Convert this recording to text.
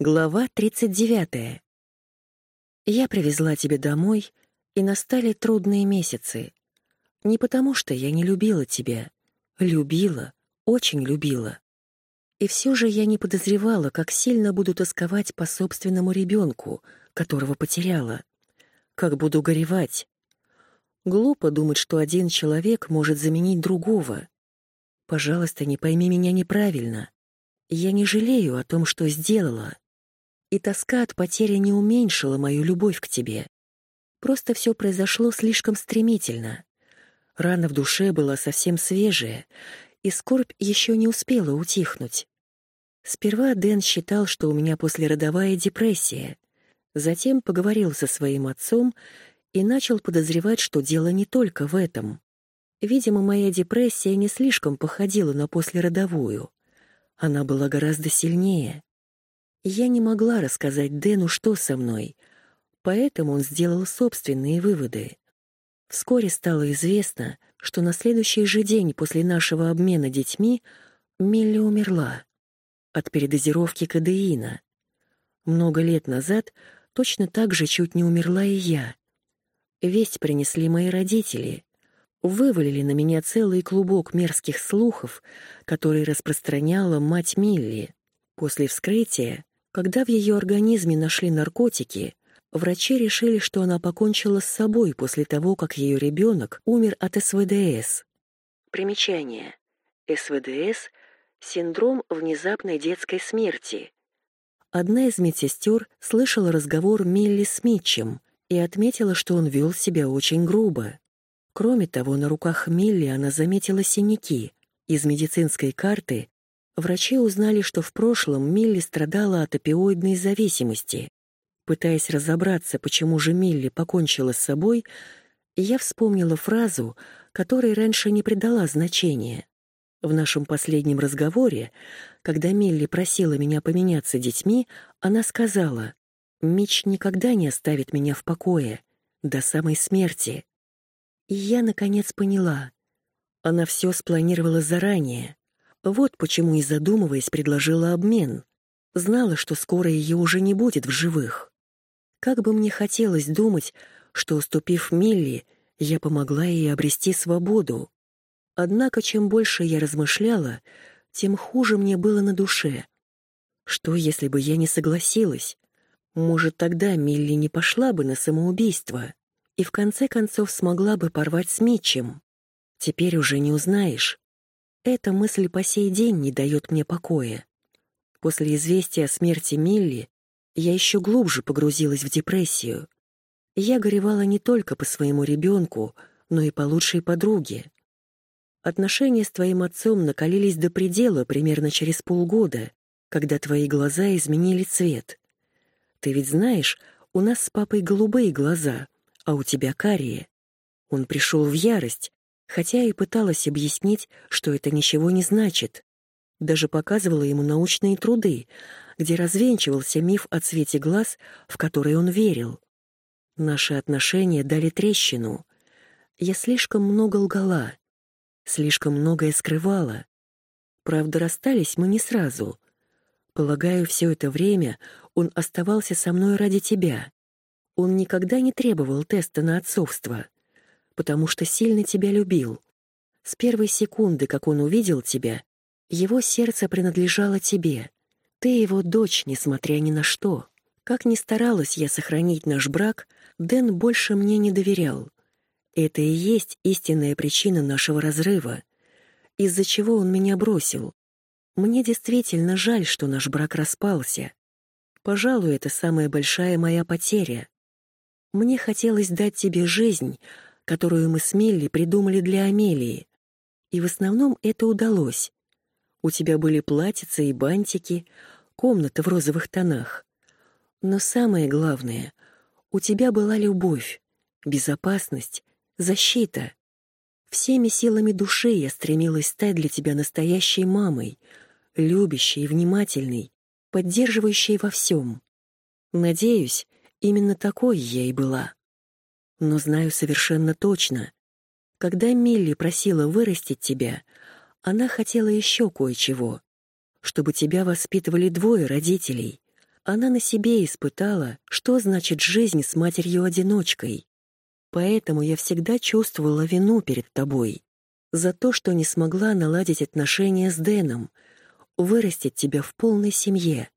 Глава 39. Я привезла тебя домой, и настали трудные месяцы. Не потому, что я не любила тебя. Любила, очень любила. И все же я не подозревала, как сильно буду тосковать по собственному ребенку, которого потеряла. Как буду горевать. Глупо думать, что один человек может заменить другого. Пожалуйста, не пойми меня неправильно. Я не жалею о том, что сделала и тоска от потери не уменьшила мою любовь к тебе. Просто все произошло слишком стремительно. Рана в душе была совсем свежая, и скорбь еще не успела утихнуть. Сперва Дэн считал, что у меня послеродовая депрессия. Затем поговорил со своим отцом и начал подозревать, что дело не только в этом. Видимо, моя депрессия не слишком походила на послеродовую. Она была гораздо сильнее. Я не могла рассказать Дэну, что со мной, поэтому он сделал собственные выводы. Вскоре стало известно, что на следующий же день после нашего обмена детьми Милли умерла от передозировки кадеина. Много лет назад точно так же чуть не умерла и я. Весть принесли мои родители. Вывалили на меня целый клубок мерзких слухов, которые распространяла мать Милли. После вскрытия когда в ее организме нашли наркотики, врачи решили, что она покончила с собой после того, как ее ребенок умер от СВДС. Примечание. СВДС — синдром внезапной детской смерти. Одна из медсестер слышала разговор Милли с Митчем и отметила, что он вел себя очень грубо. Кроме того, на руках Милли она заметила синяки. Из медицинской карты Врачи узнали, что в прошлом Милли страдала от опиоидной зависимости. Пытаясь разобраться, почему же Милли покончила с собой, я вспомнила фразу, которой раньше не придала значения. В нашем последнем разговоре, когда Милли просила меня поменяться детьми, она сказала, «Мич никогда не оставит меня в покое, до самой смерти». И я, наконец, поняла. Она все спланировала заранее. Вот почему и задумываясь предложила обмен. Знала, что скоро ее уже не будет в живых. Как бы мне хотелось думать, что, уступив Милли, я помогла ей обрести свободу. Однако, чем больше я размышляла, тем хуже мне было на душе. Что, если бы я не согласилась? Может, тогда Милли не пошла бы на самоубийство и в конце концов смогла бы порвать с Митчем. Теперь уже не узнаешь. Эта мысль по сей день не дает мне покоя. После известия о смерти Милли я еще глубже погрузилась в депрессию. Я горевала не только по своему ребенку, но и по лучшей подруге. Отношения с твоим отцом накалились до предела примерно через полгода, когда твои глаза изменили цвет. Ты ведь знаешь, у нас с папой голубые глаза, а у тебя карие. Он пришел в ярость, хотя и пыталась объяснить, что это ничего не значит. Даже показывала ему научные труды, где развенчивался миф о цвете глаз, в который он верил. Наши отношения дали трещину. Я слишком много лгала, слишком многое скрывала. Правда, расстались мы не сразу. Полагаю, все это время он оставался со мной ради тебя. Он никогда не требовал теста на отцовство — потому что сильно тебя любил. С первой секунды, как он увидел тебя, его сердце принадлежало тебе. Ты его дочь, несмотря ни на что. Как ни старалась я сохранить наш брак, Дэн больше мне не доверял. Это и есть истинная причина нашего разрыва, из-за чего он меня бросил. Мне действительно жаль, что наш брак распался. Пожалуй, это самая большая моя потеря. Мне хотелось дать тебе жизнь, которую мы с Мелли придумали для Амелии. И в основном это удалось. У тебя были платьица и бантики, комната в розовых тонах. Но самое главное, у тебя была любовь, безопасность, защита. Всеми силами души я стремилась стать для тебя настоящей мамой, любящей и внимательной, поддерживающей во всем. Надеюсь, именно такой я и была. Но знаю совершенно точно. Когда Милли просила вырастить тебя, она хотела еще кое-чего. Чтобы тебя воспитывали двое родителей, Она на себе испытала, что значит жизнь с матерью-одиночкой. Поэтому я всегда чувствовала вину перед тобой за то, что не смогла наладить отношения с Дэном, вырастить тебя в полной семье.